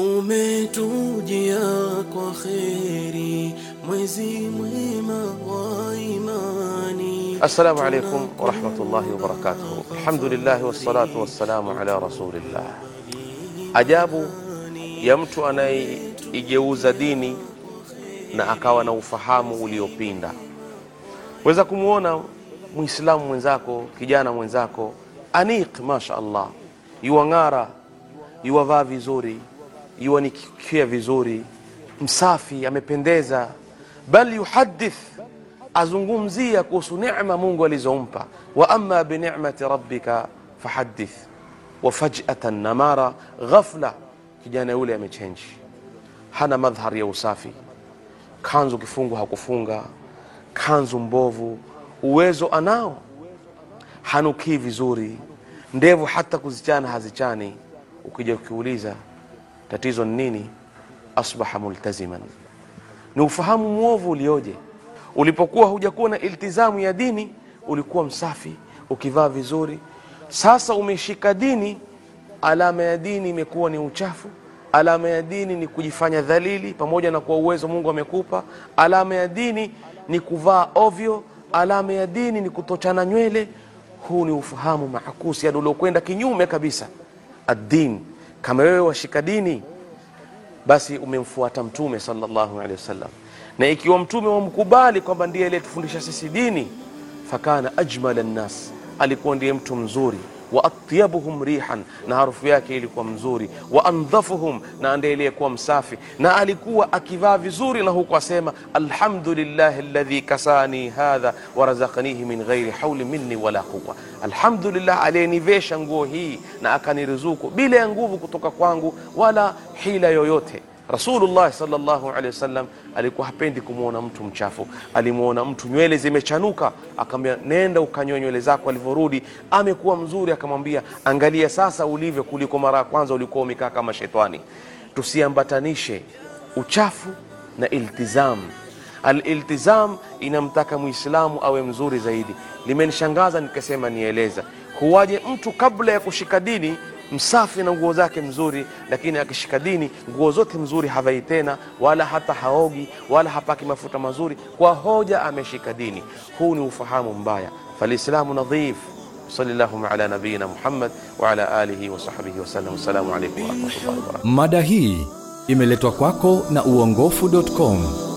umetujia kwa kheri, mwezi mwema wa imani. Assalamu alaikum warahmatullahi wabarakatuhu. Alhamdulillahi wassalatu wassalamu ala rasulillah. Ajabu ya mtu anayeigeuza dini na akawa na ufahamu uliopinda. Weza kumwona Muislamu mwenzako, kijana mwenzako aniq, masha Allah, yuwang'ara, yuwavaa vizuri, yuwanikia vizuri, msafi, amependeza, bal yuhadith, azungumzia kuhusu neema Mungu alizompa. Wa amma bi ni'mati rabbika fahadith. Wa fajatan, namara, ghafla, kijana yule amechenji, hana madhhar ya usafi, kanzu kifungu hakufunga, kanzu mbovu, uwezo anao, hanukii vizuri, ndevu hata kuzichana hazichani. Ukija ukiuliza tatizo ni nini, asbaha multaziman. Ni ufahamu mwovu ulioje! Ulipokuwa hujakuwa na iltizamu ya dini, ulikuwa msafi, ukivaa vizuri. Sasa umeshika dini, alama ya dini imekuwa ni uchafu. Alama ya dini ni kujifanya dhalili, pamoja na kwa uwezo Mungu amekupa. Alama ya dini ni kuvaa ovyo. Alama ya dini ni kutochana nywele. Huu ni ufahamu maakusi, yani uliokwenda kinyume kabisa addin. Kama wewe washika dini, basi umemfuata Mtume sallallahu alaihi wasallam, na ikiwa Mtume wamkubali kwamba ndiye aliyetufundisha sisi dini, fakana ajmala nnas, alikuwa ndiye mtu mzuri wa atyabuhum rihan, na harufu yake ilikuwa mzuri. Wa andhafuhum, na ndiye aliyekuwa msafi, na alikuwa akivaa vizuri, na huku asema alhamdulillahi alladhi kasani hadha wa razaqanihi min ghairi hauli minni wala quwa, alhamdulillah aliyenivesha nguo hii na akaniruzuku bila ya nguvu kutoka kwangu wala hila yoyote. Rasulullah sallallahu alaihi wasallam alikuwa hapendi kumwona mtu mchafu. Alimwona mtu nywele zimechanuka, akamwambia nenda ukanyoe nywele zako. Alivyorudi amekuwa mzuri, akamwambia angalia sasa ulivyo, kuliko mara ya kwanza ulikuwa umekaa kama shetani. Tusiambatanishe uchafu na iltizam. Aliltizam inamtaka Muislamu awe mzuri zaidi. Limenishangaza nikasema nieleza, huwaje mtu kabla ya kushika dini msafi na nguo zake mzuri, lakini akishika dini nguo zote mzuri havai tena, wala hata haogi wala hapaki mafuta mazuri, kwa hoja ameshika dini. Huu ni ufahamu mbaya. Falislamu nadhif. Sallallahu ala nabiyina Muhammad wa ala alihi wa sahbihi wa sallam. Assalamu rahmatullahi wa barakatuh Mada hii imeletwa kwako na uongofu.com.